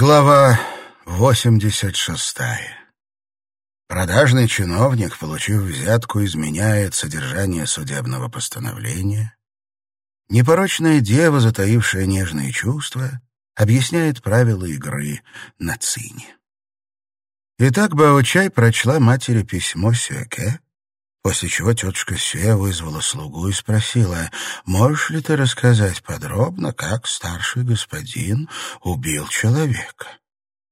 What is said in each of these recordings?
Глава 86. Продажный чиновник, получив взятку, изменяет содержание судебного постановления. Непорочная дева, затаившая нежные чувства, объясняет правила игры на цине. Итак, Баочай прочла матери письмо Сюэке, после чего тетушка Сюэ вызвала слугу и спросила, «Можешь ли ты рассказать подробно, как старший господин убил человека?»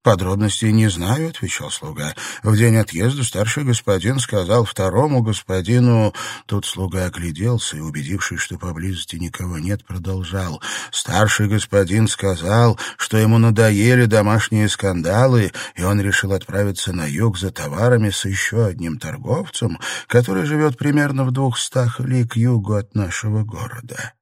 «Подробностей не знаю», — отвечал слуга. «В день отъезда старший господин сказал второму господину...» Тут слуга огляделся и, убедившись, что поблизости никого нет, продолжал. «Старший господин сказал, что ему надоели домашние скандалы, и он решил отправиться на юг за товарами с еще одним торговцем, который живет примерно в двухстах ли к югу от нашего города».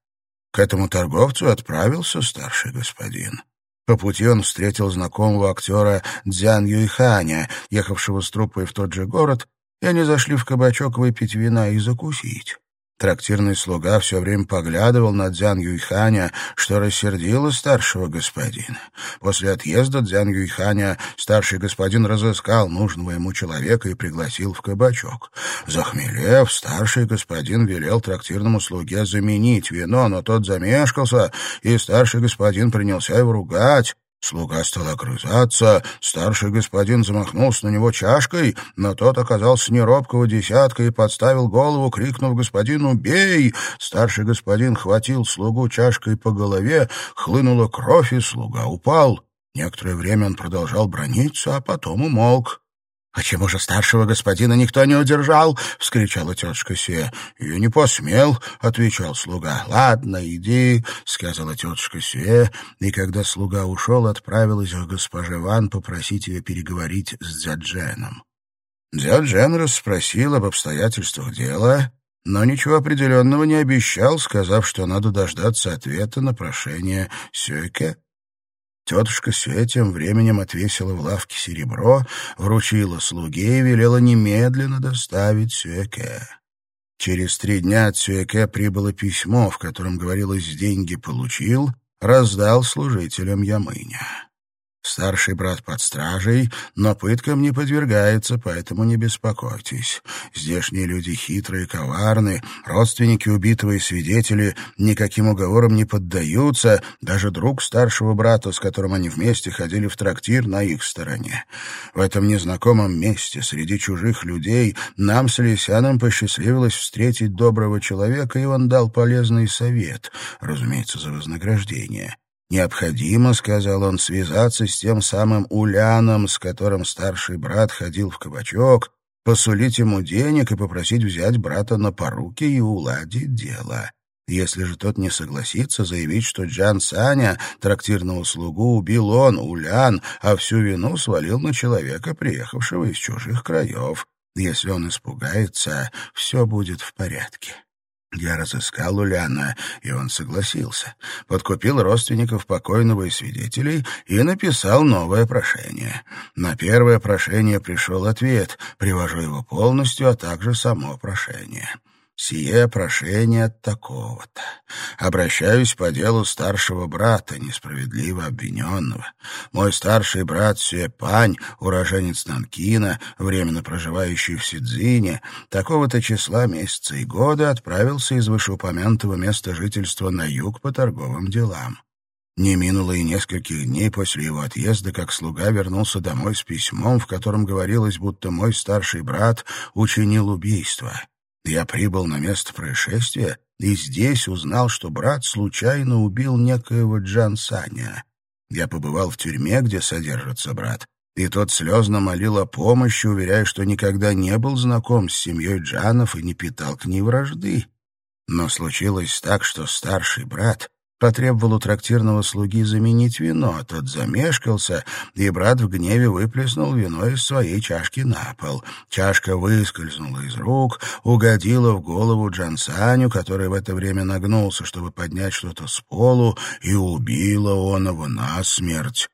К этому торговцу отправился старший господин. По пути он встретил знакомого актера Дзян Юйханя, ехавшего с труппой в тот же город, и они зашли в кабачок выпить вина и закусить. Трактирный слуга все время поглядывал на Дзян Юйханя, что рассердило старшего господина. После отъезда Дзян Юйханя старший господин разыскал нужного ему человека и пригласил в кабачок. Захмелев, старший господин велел трактирному слуге заменить вино, но тот замешкался, и старший господин принялся его ругать. Слуга стал огрызаться, старший господин замахнулся на него чашкой, но тот оказался неробкого десятка и подставил голову, крикнув господину «Бей!». Старший господин хватил слугу чашкой по голове, хлынула кровь, и слуга упал. Некоторое время он продолжал брониться, а потом умолк. «Почему же старшего господина никто не удержал?» — вскричала тетушка Се. «Я не посмел», — отвечал слуга. «Ладно, иди», — сказала тетушка Се, и когда слуга ушел, отправилась к госпоже Ван попросить ее переговорить с Дзядженом. Дзяджен расспросил об обстоятельствах дела, но ничего определенного не обещал, сказав, что надо дождаться ответа на прошение Сюэке. Тетушка Сюэ тем временем отвесила в лавке серебро, вручила слуге и велела немедленно доставить Сюэке. Через три дня от Сюэке прибыло письмо, в котором говорилось «деньги получил», раздал служителям Ямыня. Старший брат под стражей, но пыткам не подвергается, поэтому не беспокойтесь. Здешние люди хитрые, коварны, родственники убитого и свидетели никаким уговорам не поддаются, даже друг старшего брата, с которым они вместе ходили в трактир, на их стороне. В этом незнакомом месте, среди чужих людей, нам с Лисяном посчастливилось встретить доброго человека, и он дал полезный совет, разумеется, за вознаграждение. Необходимо, — сказал он, — связаться с тем самым Уляном, с которым старший брат ходил в кабачок, посулить ему денег и попросить взять брата на поруки и уладить дело. Если же тот не согласится, заявить, что Джан Саня, трактирного слугу, убил он, Улян, а всю вину свалил на человека, приехавшего из чужих краев. Если он испугается, все будет в порядке. Я разыскал Уляна, и он согласился. Подкупил родственников покойного и свидетелей и написал новое прошение. На первое прошение пришел ответ. Привожу его полностью, а также само прошение. Сие прошение от такого-то. Обращаюсь по делу старшего брата, несправедливо обвиненного. Мой старший брат Сюэпань, уроженец Нанкина, временно проживающий в Сидзине, такого-то числа месяца и года отправился из вышеупомянутого места жительства на юг по торговым делам. Не минуло и нескольких дней после его отъезда, как слуга вернулся домой с письмом, в котором говорилось, будто мой старший брат учинил убийство. Я прибыл на место происшествия и здесь узнал, что брат случайно убил некоего Джан Саня. Я побывал в тюрьме, где содержится брат, и тот слезно молил о помощи, уверяя, что никогда не был знаком с семьей Джанов и не питал к ней вражды. Но случилось так, что старший брат потребовал у трактирного слуги заменить вино, а тот замешкался, и брат в гневе выплеснул вино из своей чашки на пол. Чашка выскользнула из рук, угодила в голову Джансаню, который в это время нагнулся, чтобы поднять что-то с полу, и убила он его насмерть.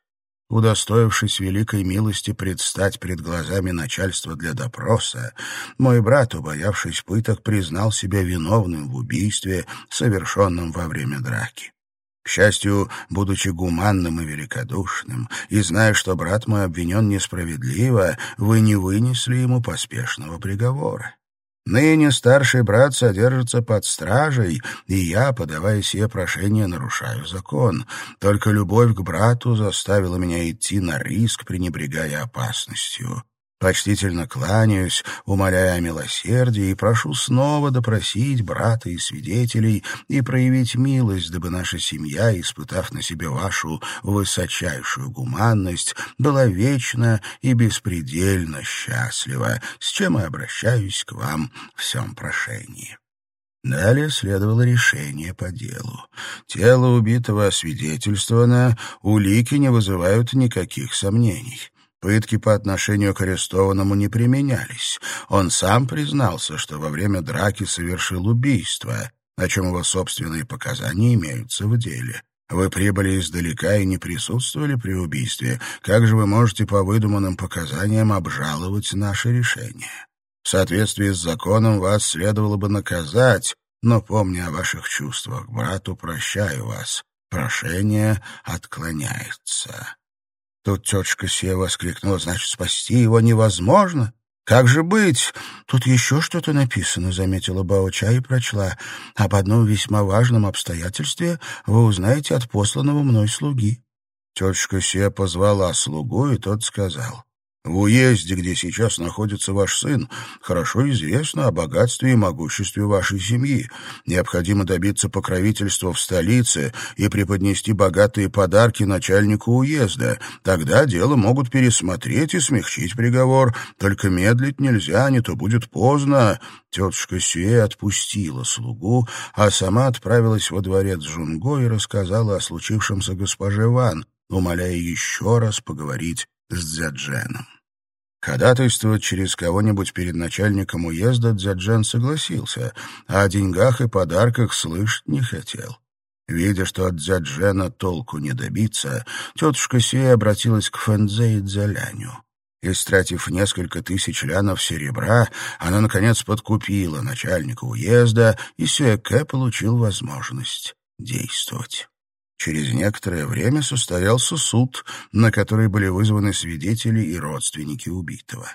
Удостоившись великой милости предстать пред глазами начальства для допроса, мой брат, убоявшись пыток, признал себя виновным в убийстве, совершенном во время драки. К счастью, будучи гуманным и великодушным, и зная, что брат мой обвинен несправедливо, вы не вынесли ему поспешного приговора. Ныне старший брат содержится под стражей, и я, подавая сие прошение, нарушаю закон. Только любовь к брату заставила меня идти на риск, пренебрегая опасностью. Почтительно кланяюсь, умоляя о милосердии, и прошу снова допросить брата и свидетелей и проявить милость, дабы наша семья, испытав на себе вашу высочайшую гуманность, была вечно и беспредельно счастлива, с чем и обращаюсь к вам в всем прошении. Далее следовало решение по делу. Тело убитого освидетельствовано, улики не вызывают никаких сомнений. Пытки по отношению к арестованному не применялись. Он сам признался, что во время драки совершил убийство, о чем его собственные показания имеются в деле. Вы прибыли издалека и не присутствовали при убийстве. Как же вы можете по выдуманным показаниям обжаловать наше решение? В соответствии с законом вас следовало бы наказать, но, помня о ваших чувствах брату, прощаю вас. Прошение отклоняется. Тут тетушка Сея воскликнула, значит, спасти его невозможно. «Как же быть? Тут еще что-то написано», — заметила Баоча и прочла. «Об одном весьма важном обстоятельстве вы узнаете от посланного мной слуги». Тетушка Сея позвала слугу, и тот сказал. В уезде, где сейчас находится ваш сын, хорошо известно о богатстве и могуществе вашей семьи. Необходимо добиться покровительства в столице и преподнести богатые подарки начальнику уезда. Тогда дело могут пересмотреть и смягчить приговор. Только медлить нельзя, не то будет поздно. Тетушка Сюэ отпустила слугу, а сама отправилась во дворец Жунго и рассказала о случившемся госпоже Ван, умоляя еще раз поговорить с Дзядженом. Ходатайствовать через кого-нибудь перед начальником уезда Дзяджен согласился, а о деньгах и подарках слышать не хотел. Видя, что от Дзяджена толку не добиться, тетушка Сея обратилась к Фэнзе и Дзяляню. Истратив несколько тысяч лянов серебра, она, наконец, подкупила начальника уезда, и Сюэке получил возможность действовать. Через некоторое время состоялся суд, на который были вызваны свидетели и родственники убитого.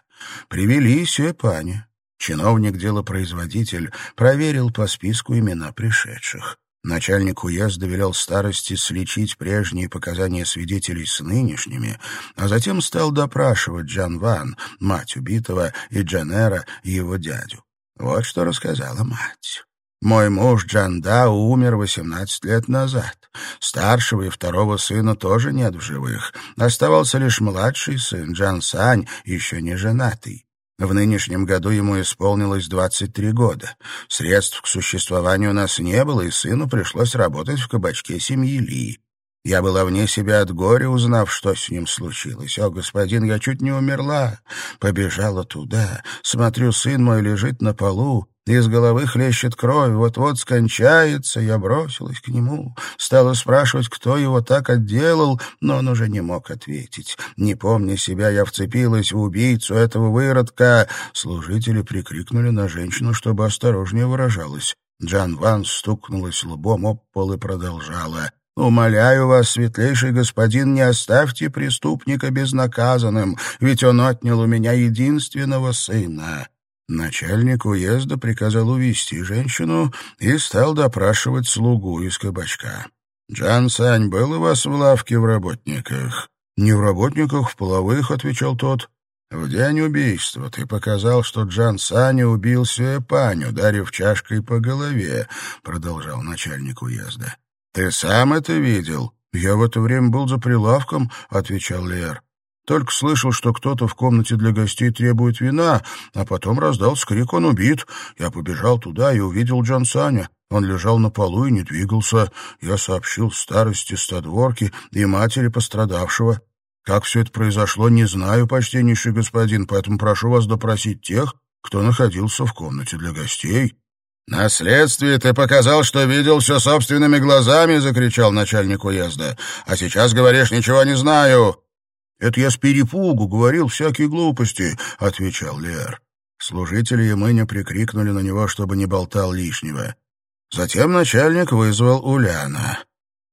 Привели Сюэпаня. Чиновник-делопроизводитель проверил по списку имена пришедших. Начальник уезда велел старости сличить прежние показания свидетелей с нынешними, а затем стал допрашивать Джан Ван, мать убитого, и Джанера, его дядю. Вот что рассказала мать. Мой муж Джанда умер 18 лет назад. Старшего и второго сына тоже нет в живых. Оставался лишь младший сын, Джан Сань, еще не женатый. В нынешнем году ему исполнилось 23 года. Средств к существованию у нас не было, и сыну пришлось работать в кабачке семьи Ли. Я была вне себя от горя, узнав, что с ним случилось. О, господин, я чуть не умерла. Побежала туда. Смотрю, сын мой лежит на полу. Из головы хлещет кровь, вот-вот скончается. Я бросилась к нему, стала спрашивать, кто его так отделал, но он уже не мог ответить. Не помня себя, я вцепилась в убийцу этого выродка. Служители прикрикнули на женщину, чтобы осторожнее выражалась. Джан Ван стукнулась лбом об пол и продолжала. «Умоляю вас, светлейший господин, не оставьте преступника безнаказанным, ведь он отнял у меня единственного сына». Начальник уезда приказал увести женщину и стал допрашивать слугу из кабачка. «Джан Сань, был у вас в лавке в работниках?» «Не в работниках, в половых», — отвечал тот. «В день убийства ты показал, что Джан Сань убил Сюэпань, ударив чашкой по голове», — продолжал начальник уезда. «Ты сам это видел?» «Я в это время был за прилавком», — отвечал Лер. Только слышал, что кто-то в комнате для гостей требует вина, а потом раздался крик «Он убит!». Я побежал туда и увидел Джан Саня. Он лежал на полу и не двигался. Я сообщил старости стадворки и матери пострадавшего. Как все это произошло, не знаю, почтеннейший господин, поэтому прошу вас допросить тех, кто находился в комнате для гостей». «На следствии ты показал, что видел все собственными глазами!» — закричал начальник уезда. «А сейчас говоришь, ничего не знаю!» «Это я с перепугу говорил всякие глупости», — отвечал Лер. Служители Ямыня прикрикнули на него, чтобы не болтал лишнего. Затем начальник вызвал Уляна.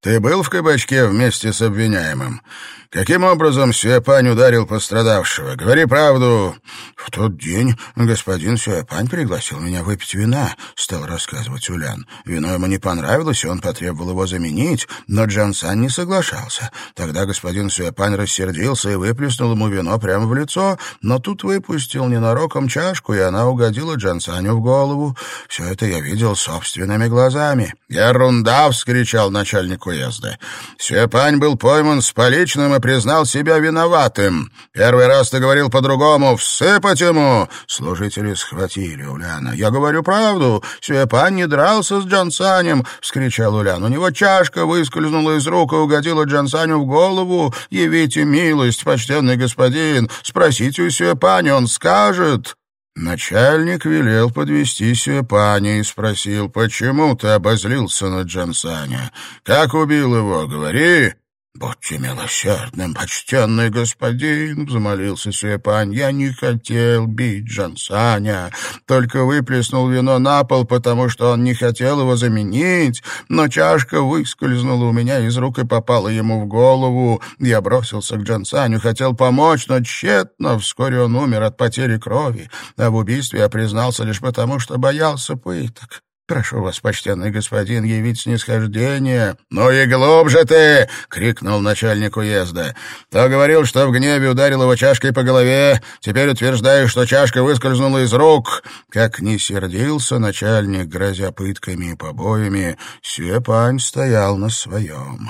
Ты был в кабачке вместе с обвиняемым? Каким образом Сюэпань ударил пострадавшего? Говори правду. В тот день господин Сюэпань пригласил меня выпить вина, стал рассказывать Улян. Вино ему не понравилось, и он потребовал его заменить, но Джан Сан не соглашался. Тогда господин Сюэпань рассердился и выплеснул ему вино прямо в лицо, но тут выпустил ненароком чашку, и она угодила Джан Саню в голову. Все это я видел собственными глазами. «Ерунда!» — вскричал начальник уезда. Сюэпань был пойман с поличным и признал себя виноватым. Первый раз ты говорил по-другому. Всыпать ему!» Служители схватили Уляна. «Я говорю правду. Сюэпан не дрался с Джансанем!» — вскричал Улян. «У него чашка выскользнула из рук и угодила Джансаню в голову. Явите милость, почтенный господин. Спросите у Сюэпаня, он скажет». Начальник велел подвести Сюэпани и спросил, почему ты обозлился на Джансаня? Как убил его, говори. «Будьте милосердным, почтенный господин!» — взмолился Сюэпань. «Я не хотел бить Джансаня, только выплеснул вино на пол, потому что он не хотел его заменить, но чашка выскользнула у меня из рук и попала ему в голову. Я бросился к Джансаню, хотел помочь, но тщетно. Вскоре он умер от потери крови, а в убийстве я признался лишь потому, что боялся пыток. Прошу вас, почтенный господин, явить снисхождение. — Ну и глубже ты! — крикнул начальник уезда. — То говорил, что в гневе ударил его чашкой по голове, теперь утверждаешь, что чашка выскользнула из рук. Как не сердился начальник, грозя пытками и побоями, Сюэпань стоял на своем.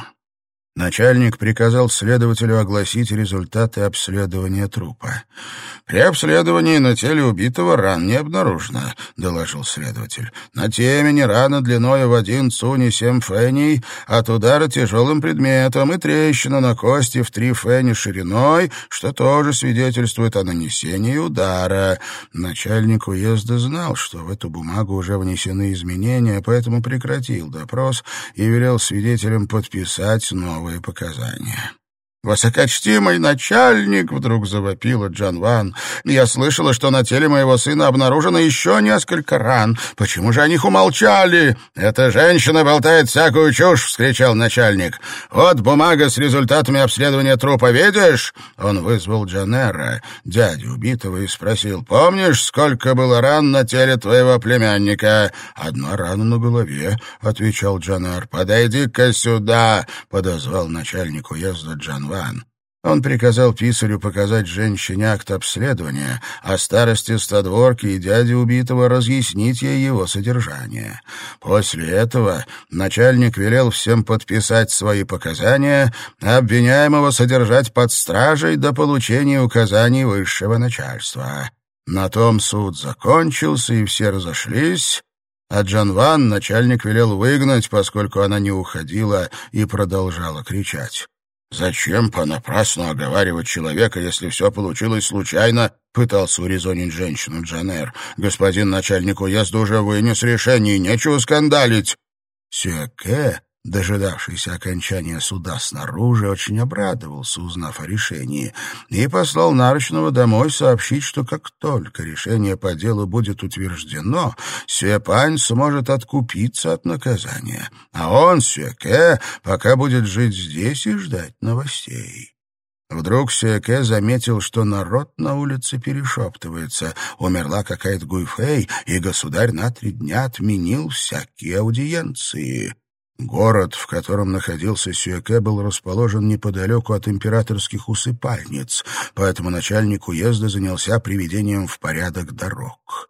Начальник приказал следователю огласить результаты обследования трупа. «При обследовании на теле убитого ран не обнаружено», — доложил следователь. «На темени рана длиной в один цуни семь феней, от удара тяжелым предметом и трещина на кости в три фени шириной, что тоже свидетельствует о нанесении удара». Начальник уезда знал, что в эту бумагу уже внесены изменения, поэтому прекратил допрос и велел свидетелям подписать новый новые показания. «Высокочтимый начальник!» — вдруг завопила Джан Ван. «Я слышала, что на теле моего сына обнаружено еще несколько ран. Почему же о них умолчали?» «Эта женщина болтает всякую чушь!» — вскричал начальник. «Вот бумага с результатами обследования трупа, видишь?» Он вызвал Джанера, дядю убитого, и спросил. «Помнишь, сколько было ран на теле твоего племянника?» «Одна рана на голове», — отвечал Джанер. «Подойди-ка сюда!» — подозвал начальник уезда Джан. Он приказал писарю показать женщине акт обследования, а старости стадворки и дяде убитого разъяснить ей его содержание. После этого начальник велел всем подписать свои показания, обвиняемого содержать под стражей до получения указаний высшего начальства. На том суд закончился, и все разошлись, а Джан Ван начальник велел выгнать, поскольку она не уходила и продолжала кричать. «Зачем понапрасну оговаривать человека, если все получилось случайно?» — пытался урезонить женщину Джанер. «Господин начальник уезда уже вынес решение, нечего скандалить». Сюэке дожидавшийся окончания суда снаружи, очень обрадовался, узнав о решении, и послал Нарочного домой сообщить, что как только решение по делу будет утверждено, Сюэпань сможет откупиться от наказания, а он, Сюэке, пока будет жить здесь и ждать новостей. Вдруг Сюэке заметил, что народ на улице перешептывается. Умерла какая-то Гуйфэй, и государь на три дня отменил всякие аудиенции. Город, в котором находился Сюэке, был расположен неподалеку от императорских усыпальниц, поэтому начальник уезда занялся приведением в порядок дорог.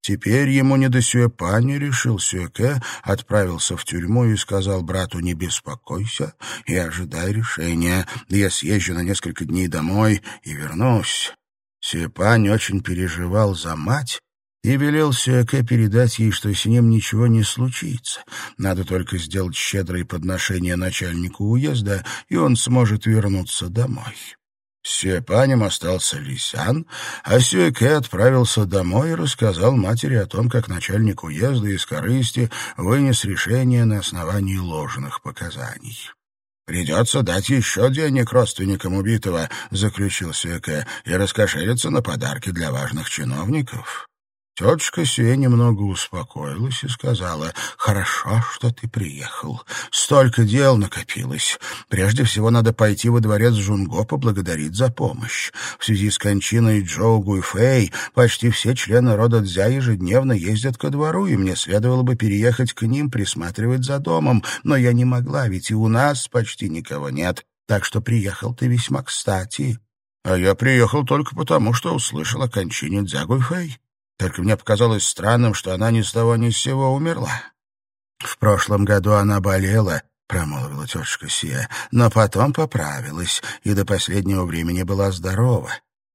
Теперь ему не до Сюэпани, решил Сюэке, отправился в тюрьму и сказал брату «Не беспокойся и ожидай решения. Я съезжу на несколько дней домой и вернусь». Сюэпань очень переживал за мать и велел Сюэке передать ей, что с ним ничего не случится. Надо только сделать щедрые подношения начальнику уезда, и он сможет вернуться домой. С Сюэпанем остался Лисян, а Сюэке отправился домой и рассказал матери о том, как начальник уезда из корысти вынес решение на основании ложных показаний. «Придется дать еще денег родственникам убитого», — заключил Сюэке, — «и раскошелиться на подарки для важных чиновников». Тетушка Сюэ немного успокоилась и сказала, «Хорошо, что ты приехал. Столько дел накопилось. Прежде всего надо пойти во дворец Жунго поблагодарить за помощь. В связи с кончиной Джоу Гуйфэй почти все члены рода Дзя ежедневно ездят ко двору, и мне следовало бы переехать к ним, присматривать за домом. Но я не могла, ведь и у нас почти никого нет. Так что приехал ты весьма кстати». «А я приехал только потому, что услышал о кончине Дзя Гуйфэй». Только мне показалось странным, что она ни с того ни с сего умерла. В прошлом году она болела, — промолвила тетушка Сия, — но потом поправилась и до последнего времени была здорова.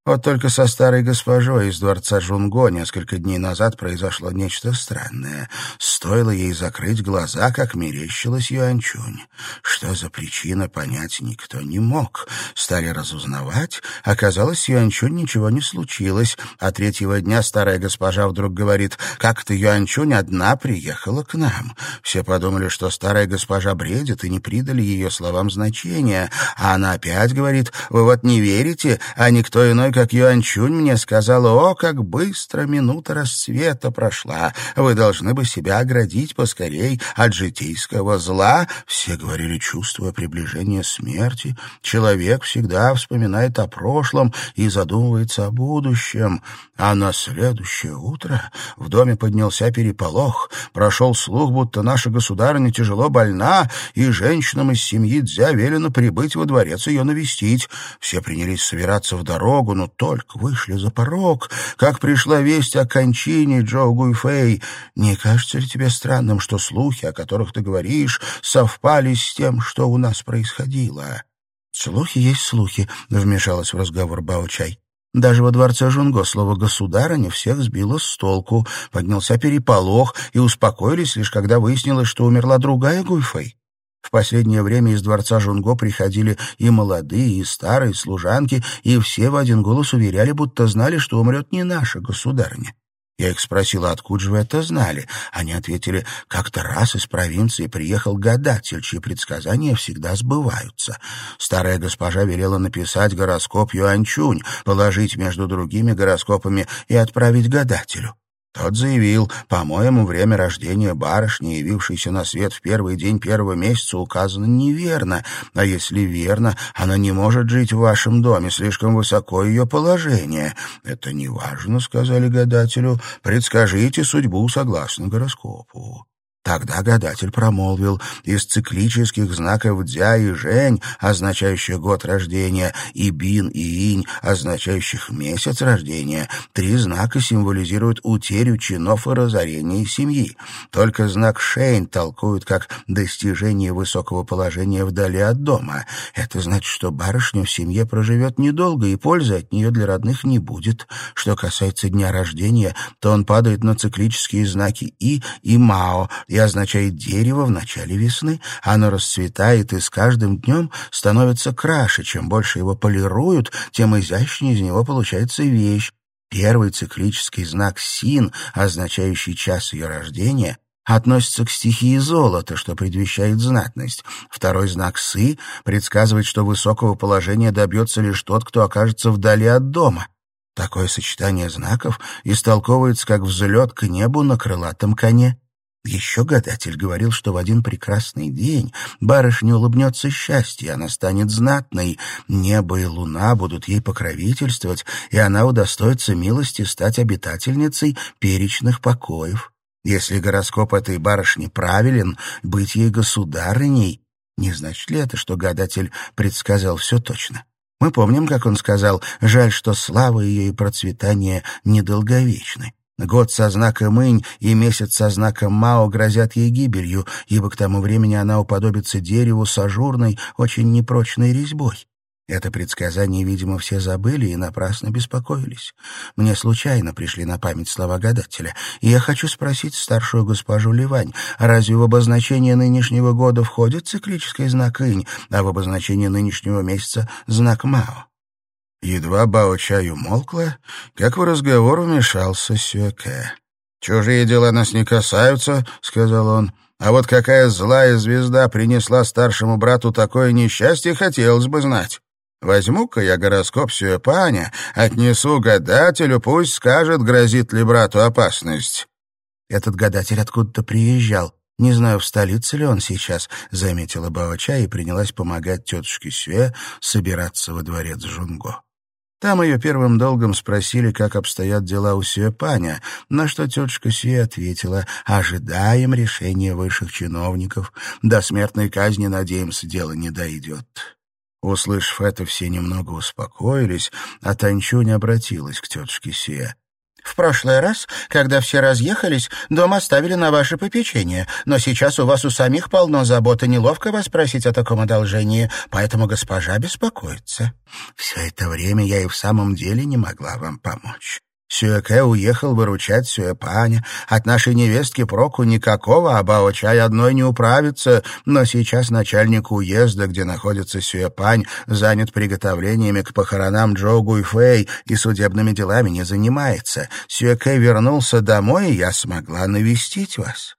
Вот только со старой госпожой из дворца Жунго несколько дней назад произошло нечто странное. Стоило ей закрыть глаза, как мерещилась Юанчунь. Что за причина, понять никто не мог. Стали разузнавать. Оказалось, Юанчунь ничего не случилось. А третьего дня старая госпожа вдруг говорит, «Как-то Юанчунь одна приехала к нам». Все подумали, что старая госпожа бредит, и не придали ее словам значения. А она опять говорит, «Вы вот не верите, а никто иной, как Юанчунь мне сказала, «О, как быстро минута расцвета прошла! Вы должны бы себя оградить поскорей от житейского зла!» Все говорили, чувствуя приближение смерти. Человек всегда вспоминает о прошлом и задумывается о будущем. А на следующее утро в доме поднялся переполох. Прошел слух, будто наша государыня тяжело больна, и женщинам из семьи Дзя велено прибыть во дворец ее навестить. Все принялись собираться в дорогу, но только вышли за порог, как пришла весть о кончине Джо Гуйфэй. Не кажется ли тебе странным, что слухи, о которых ты говоришь, совпали с тем, что у нас происходило?» «Слухи есть слухи», — вмешалась в разговор Бао-Чай. Даже во дворце Жунго слово «государыня» всех сбило с толку. Поднялся переполох, и успокоились лишь когда выяснилось, что умерла другая Гуйфэй. В последнее время из дворца Жунго приходили и молодые, и старые служанки, и все в один голос уверяли, будто знали, что умрет не наша государыня. Я их спросила, откуда же вы это знали. Они ответили, как-то раз из провинции приехал гадатель, чьи предсказания всегда сбываются. Старая госпожа велела написать гороскоп Юанчунь, положить между другими гороскопами и отправить гадателю. Тот заявил, по-моему, время рождения барышни, явившейся на свет в первый день первого месяца, указано неверно, а если верно, она не может жить в вашем доме, слишком высоко ее положение. Это не важно, сказали гадателю, предскажите судьбу согласно гороскопу. Тогда гадатель промолвил, из циклических знаков «дзя» и «жень», означающих год рождения, и «бин» и «инь», означающих месяц рождения, три знака символизируют утерю чинов и разорение семьи. Только знак «шень» толкуют как достижение высокого положения вдали от дома. Это значит, что барышня в семье проживет недолго, и пользы от нее для родных не будет. Что касается дня рождения, то он падает на циклические знаки «и» и «мао», и означает дерево в начале весны. Оно расцветает и с каждым днем становится краше. Чем больше его полируют, тем изящнее из него получается вещь. Первый циклический знак «син», означающий час ее рождения, относится к стихии золота, что предвещает знатность. Второй знак «сы» предсказывает, что высокого положения добьется лишь тот, кто окажется вдали от дома. Такое сочетание знаков истолковывается как взлет к небу на крылатом коне. Еще гадатель говорил, что в один прекрасный день барышне улыбнется счастье, она станет знатной, небо и луна будут ей покровительствовать, и она удостоится милости стать обитательницей перечных покоев. Если гороскоп этой барышни правилен, быть ей государыней, не значит ли это, что гадатель предсказал все точно? Мы помним, как он сказал, жаль, что слава ее и процветание недолговечны. Год со знаком Инь и месяц со знаком Мао грозят ей гибелью, ибо к тому времени она уподобится дереву с ажурной, очень непрочной резьбой. Это предсказание, видимо, все забыли и напрасно беспокоились. Мне случайно пришли на память слова гадателя, и я хочу спросить старшую госпожу Ливань, разве в обозначение нынешнего года входит циклический знак Инь, а в обозначение нынешнего месяца — знак Мао? Едва Бао-чай умолкла, как в разговор вмешался Сюэке. «Чужие дела нас не касаются», — сказал он. «А вот какая злая звезда принесла старшему брату такое несчастье, хотелось бы знать». Возьму-ка я гороскоп Сюэпаня, отнесу гадателю, пусть скажет, грозит ли брату опасность». «Этот гадатель откуда-то приезжал. Не знаю, в столице ли он сейчас», — заметила Баоча и принялась помогать тетушке Сюэ собираться во дворец Жунго. Там ее первым долгом спросили, как обстоят дела у Сюэпаня, на что тетушка Сюэ ответила, ожидаем решения высших чиновников, до смертной казни, надеемся, дело не дойдет. Услышав это, все немного успокоились, а Танчунь обратилась к тетушке Сюэ. В прошлый раз, когда все разъехались, дом оставили на ваше попечение, но сейчас у вас у самих полно забот, и неловко вас просить о таком одолжении, поэтому госпожа беспокоится. Все это время я и в самом деле не могла вам помочь. Сюэке уехал выручать Сюэпаня. От нашей невестки проку никакого, а Бао-чай одной не управится. Но сейчас начальник уезда, где находится Сюэпань, занят приготовлениями к похоронам Джо Гуйфэй и судебными делами не занимается. Сюэке вернулся домой, и я смогла навестить вас.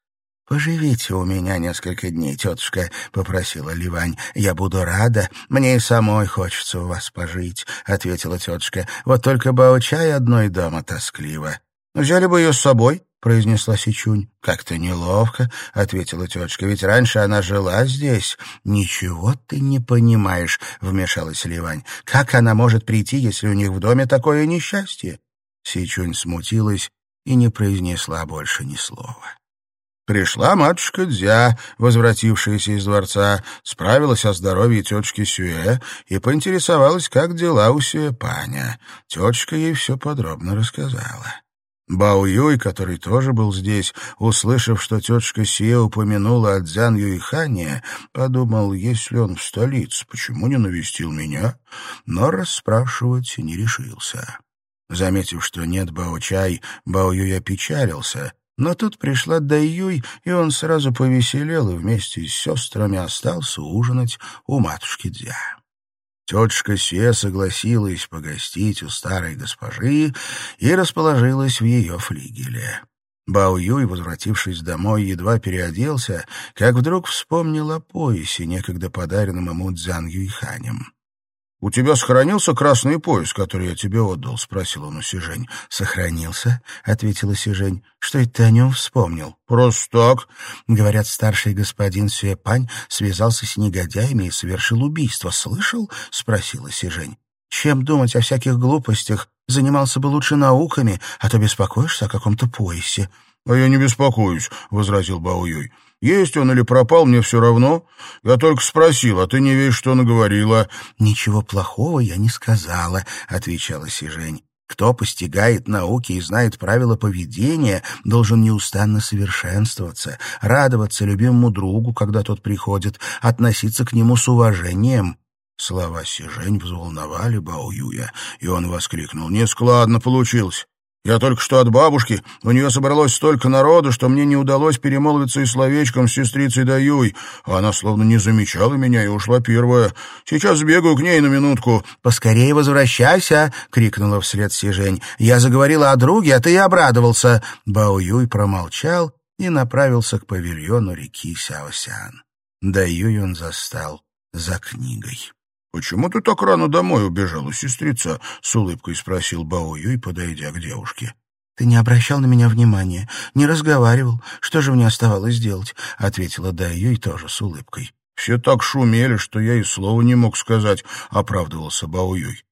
«Поживите у меня несколько дней, тетушка», — попросила Ливань. «Я буду рада. Мне и самой хочется у вас пожить», — ответила тетушка. «Вот только Бао-чай одной дома тоскливо». «Взяли бы ее с собой», — произнесла Сичунь. «Как-то неловко», — ответила тетушка, — «ведь раньше она жила здесь». «Ничего ты не понимаешь», — вмешалась Ливань. «Как она может прийти, если у них в доме такое несчастье?» Сичунь смутилась и не произнесла больше ни слова. Пришла матушка Дзя, возвратившаяся из дворца, справилась о здоровье тетушки Сюэ и поинтересовалась, как дела у Сюэ Паня. Тетушка ей все подробно рассказала. Бао Юй, который тоже был здесь, услышав, что тетушка Сие упомянула о Дзян Юйхане, подумал, если он в столице, почему не навестил меня? Но расспрашивать не решился. Заметив, что нет Бао Чай, Бао Юй опечалился — но тут пришла Даюй, и он сразу повеселел и вместе с сестрами остался ужинать у матушки Дзя. Тетушка Се согласилась погостить у старой госпожи и расположилась в ее флигеле. Бао Юй, возвратившись домой, едва переоделся, как вдруг вспомнил о поясе, некогда подаренном ему Дзян Юйханем. «У тебя сохранился красный пояс, который я тебе отдал?» — спросил он у Сижень. «Сохранился», — ответила Сижень. «Что это ты о нем вспомнил?» «Просто так». Говорят, старший господин Сюэпань связался с негодяями и совершил убийство. «Слышал?» — спросила Сижень. «Чем думать о всяких глупостях? Занимался бы лучше науками, а то беспокоишься о каком-то поясе». «А я не беспокоюсь», — возразил Бао Юй. Есть он или пропал, мне все равно. Я только спросил, а ты не веришь, что она говорила. — Ничего плохого я не сказала, — отвечала Сижень. Кто постигает науки и знает правила поведения, должен неустанно совершенствоваться, радоваться любимому другу, когда тот приходит, относиться к нему с уважением. Слова Сижень взволновали Баоюя, и он воскликнул. «Нескладно получилось. Я только что от бабушки. У нее собралось столько народу, что мне не удалось перемолвиться и словечком с сестрицей Даюй. Она словно не замечала меня и ушла первая. Сейчас сбегаю к ней на минутку. «Поскорее возвращайся!» — крикнула вслед Сижень. «Я заговорила о друге, а ты и обрадовался!» Бао Юй промолчал и направился к павильону реки Сяосян. Даюй он застал за книгой. «Почему ты так рано домой убежала, сестрица?» — с улыбкой спросил Бао Юй, подойдя к девушке. «Ты не обращал на меня внимания, не разговаривал. Что же мне оставалось делать?» — ответила Дай Юй тоже с улыбкой. «Все так шумели, что я и слова не мог сказать», — оправдывался Бао Юй.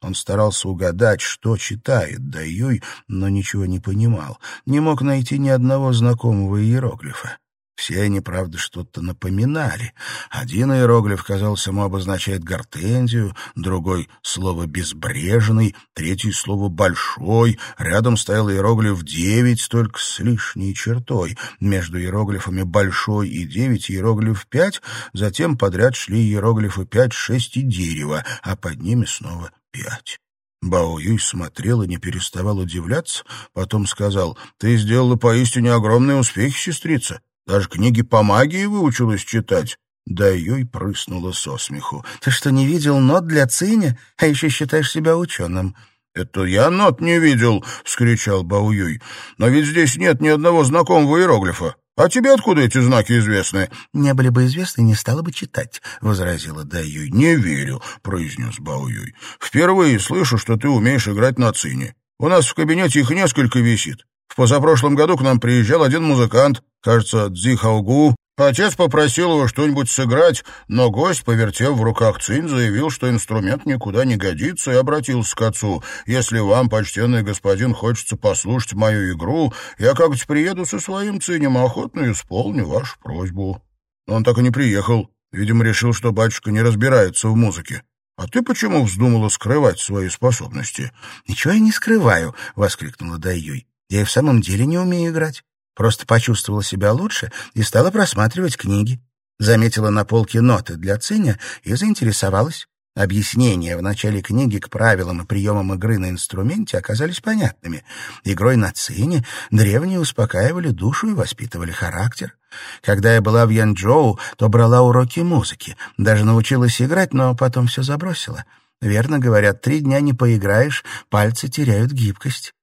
Он старался угадать, что читает Дай Юй, но ничего не понимал, не мог найти ни одного знакомого иероглифа. Все они, правда, что-то напоминали. Один иероглиф, казалось, ему обозначает гортензию, другой — слово «безбрежный», третий — слово «большой». Рядом стоял иероглиф «девять», только с лишней чертой. Между иероглифами «большой» и «девять» иероглиф «пять», затем подряд шли иероглифы «пять», «шесть» и «дерево», а под ними снова «пять». Бао Юй смотрел и не переставал удивляться, потом сказал, «Ты сделала поистине огромные успехи, сестрица. Даже книги по магии выучилась читать. Да Юй прыснула со смеху. «Ты что, не видел нот для циня, а еще считаешь себя ученым?» «Это я нот не видел!» — вскричал Бау Юй. «Но ведь здесь нет ни одного знакомого иероглифа. А тебе откуда эти знаки известны?» «Не были бы известны, не стала бы читать», — возразила Даюй. «Не верю», — произнес Бао Юй. «Впервые слышу, что ты умеешь играть на цине. У нас в кабинете их несколько висит. Позапрошлом году к нам приезжал один музыкант, кажется, Цзи Хаугу. Отец попросил его что-нибудь сыграть, но гость, повертев в руках цинь, заявил, что инструмент никуда не годится, и обратился к отцу. «Если вам, почтенный господин, хочется послушать мою игру, я как-то приеду со своим цинем охотно исполню вашу просьбу». Он так и не приехал. Видимо, решил, что батюшка не разбирается в музыке. «А ты почему вздумала скрывать свои способности?» «Ничего я не скрываю», — воскликнула Дайюй. «Я и в самом деле не умею играть. Просто почувствовала себя лучше и стала просматривать книги. Заметила на полке ноты для циня и заинтересовалась. Объяснения в начале книги к правилам и приемам игры на инструменте оказались понятными. Игрой на цине древние успокаивали душу и воспитывали характер. Когда я была в Янчжоу, то брала уроки музыки. Даже научилась играть, но потом все забросила. Верно говорят, три дня не поиграешь, пальцы теряют гибкость.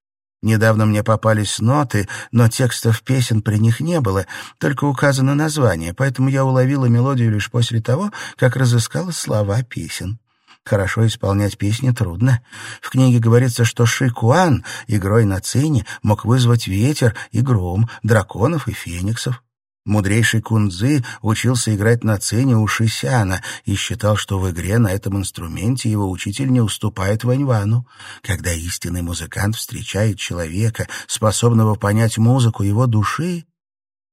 Недавно мне попались ноты, но текстов песен при них не было, только указано название, поэтому я уловила мелодию лишь после того, как разыскала слова песен. Хорошо исполнять песни трудно. В книге говорится, что Ши Куан игрой на цине мог вызвать ветер и гром, драконов и фениксов. Мудрейший Кунцзы учился играть на сцене у Шисяна и считал, что в игре на этом инструменте его учитель не уступает Ваньвану. Когда истинный музыкант встречает человека, способного понять музыку его души,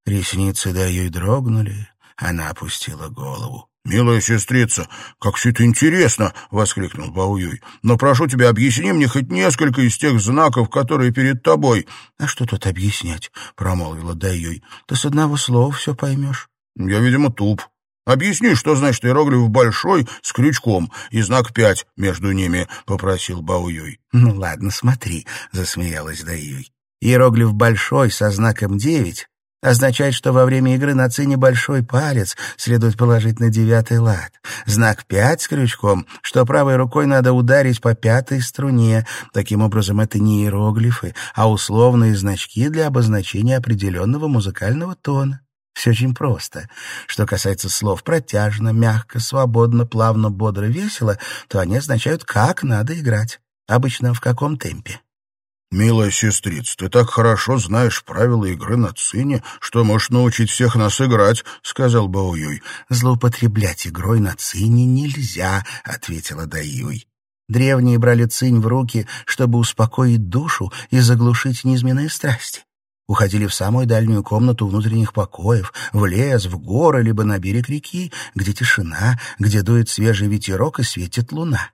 ресницы Даюй дрогнули, она опустила голову. «Милая сестрица, как все это интересно!» — воскликнул Бауюй. «Но прошу тебя, объясни мне хоть несколько из тех знаков, которые перед тобой». «А что тут объяснять?» — промолвила Даюй. «Ты с одного слова все поймешь». «Я, видимо, туп. Объясни, что значит иероглиф большой с крючком и знак пять между ними», — попросил Бауюй. «Ну ладно, смотри», — засмеялась Даюй. Иероглиф большой со знаком девять означает, что во время игры на цине большой палец следует положить на девятый лад. Знак пять с крючком, что правой рукой надо ударить по пятой струне. Таким образом, это не иероглифы, а условные значки для обозначения определенного музыкального тона. Все очень просто. Что касается слов протяжно, мягко, свободно, плавно, бодро, весело, то они означают, как надо играть. Обычно в каком темпе. «Милая сестрица, ты так хорошо знаешь правила игры на цине, что можешь научить всех нас играть», — сказал Баоюй. «Злоупотреблять игрой на цине нельзя», — ответила Даюй. Древние брали цинь в руки, чтобы успокоить душу и заглушить низменные страсти. Уходили в самую дальнюю комнату внутренних покоев, в лес, в горы, либо на берег реки, где тишина, где дует свежий ветерок и светит луна.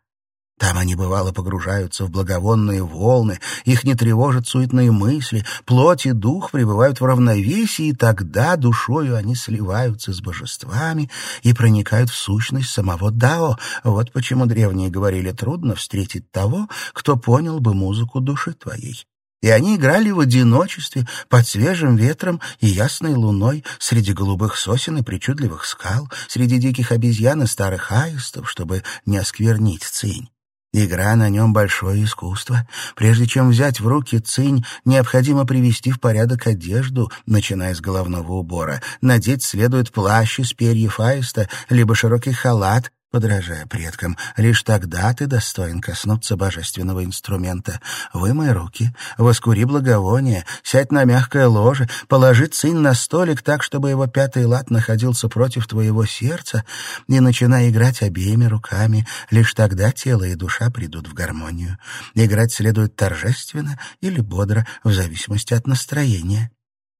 Там они, бывало, погружаются в благовонные волны, их не тревожат суетные мысли, плоть и дух пребывают в равновесии, и тогда душою они сливаются с божествами и проникают в сущность самого Дао. Вот почему древние говорили, трудно встретить того, кто понял бы музыку души твоей. И они играли в одиночестве, под свежим ветром и ясной луной, среди голубых сосен и причудливых скал, среди диких обезьян и старых аистов, чтобы не осквернить цинь. Игра на нем большое искусство. Прежде чем взять в руки цинь, необходимо привести в порядок одежду, начиная с головного убора. Надеть следует плащ из перьев аиста, либо широкий халат, подражая предкам. Лишь тогда ты достоин коснуться божественного инструмента. Вымой руки, воскури благовоние, сядь на мягкое ложе, положи цинь на столик так, чтобы его пятый лад находился против твоего сердца, и начинай играть обеими руками. Лишь тогда тело и душа придут в гармонию. Играть следует торжественно или бодро, в зависимости от настроения.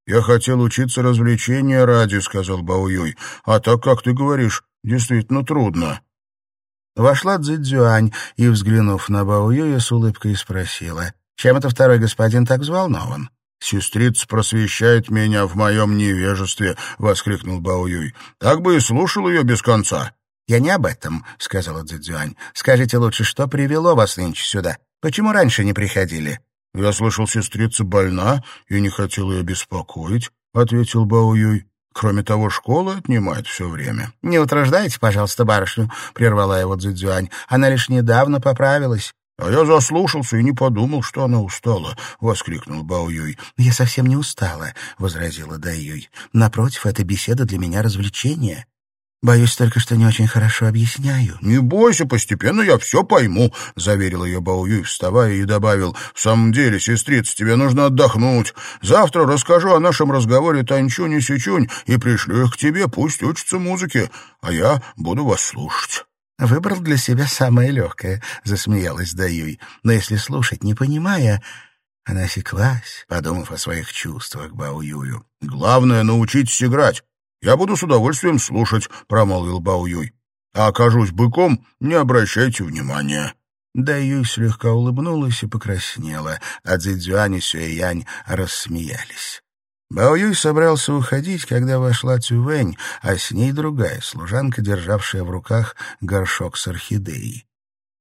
«Я хотел учиться развлечения ради», — сказал Баоюй. «А так, как ты говоришь, действительно трудно». Вошла Цзюань и, взглянув на Бао Юя, с улыбкой спросила, «Чем это второй господин так взволнован?» «Сестрица просвещает меня в моем невежестве», — воскликнул Бао Юй. «Так бы и слушал ее без конца». «Я не об этом», — сказала Цзюань. «Скажите лучше, что привело вас нынче сюда? Почему раньше не приходили?» «Я слышал, сестрица больна и не хотел ее беспокоить», — ответил Бао Юй. Кроме того, школа отнимает все время. — Не утруждайте, пожалуйста, барышню, — прервала его Цзюань. — Она лишь недавно поправилась. «А я заслушался и не подумал, что она устала», — воскликнул Бао Юй. «Я совсем не устала», — возразила Дай Юй. «Напротив, эта беседа для меня развлечение. Боюсь только, что не очень хорошо объясняю». «Не бойся, постепенно я все пойму», — заверил ее Бао Юй, вставая и добавил. «В самом деле, сестрица, тебе нужно отдохнуть. Завтра расскажу о нашем разговоре Танчунь и Сичунь и пришлю их к тебе, пусть учатся музыке, а я буду вас слушать». «Выбрал для себя самое легкое», — засмеялась Даюй. «Но если слушать, не понимая...» Она осеклась, подумав о своих чувствах Бао Юю. «Главное — научитесь играть. Я буду с удовольствием слушать», — промолвил Бао Юй. «А окажусь быком, не обращайте внимания». Даюй слегка улыбнулась и покраснела, а Цзэцзюань и Сюэянь рассмеялись. Баоюй собрался уходить, когда вошла Цювень, а с ней другая служанка, державшая в руках горшок с орхидеей.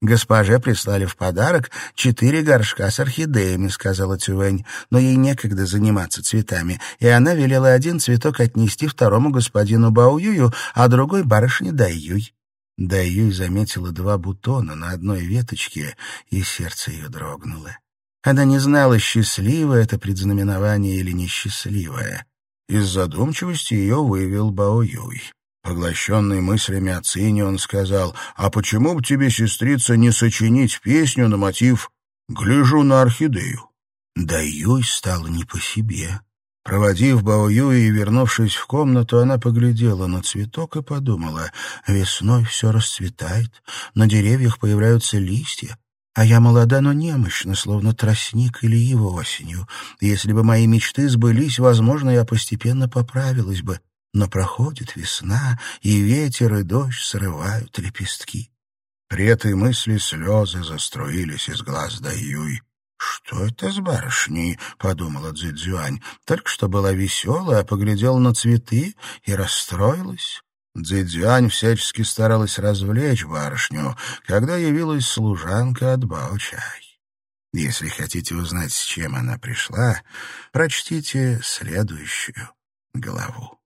«Госпоже прислали в подарок четыре горшка с орхидеями», — сказала Цювень, «но ей некогда заниматься цветами, и она велела один цветок отнести второму господину Баоюю, а другой — барышне Дайюй». Дайюй заметила два бутона на одной веточке, и сердце ее дрогнуло. Она не знала, счастливое это предзнаменование или несчастливое. Из задумчивости ее вывел Бао Юй. Поглощенный мыслями о Цине, он сказал, «А почему бы тебе, сестрица, не сочинить песню на мотив «Гляжу на орхидею»?» Да Юй стало не по себе. Проводив Бао Юй и вернувшись в комнату, она поглядела на цветок и подумала, «Весной все расцветает, на деревьях появляются листья, а я молода, но немощна, словно тростник или его осенью. Если бы мои мечты сбылись, возможно, я постепенно поправилась бы. Но проходит весна, и ветер и дождь срывают лепестки. При этой мысли слезы заструились из глаз Даюй. «Что это с барышней?» — подумала Цзюань. «Только что была веселая, поглядела на цветы и расстроилась. Цзэцзюань всячески старалась развлечь барышню, когда явилась служанка от Бао-чай. Если хотите узнать, с чем она пришла, прочтите следующую главу.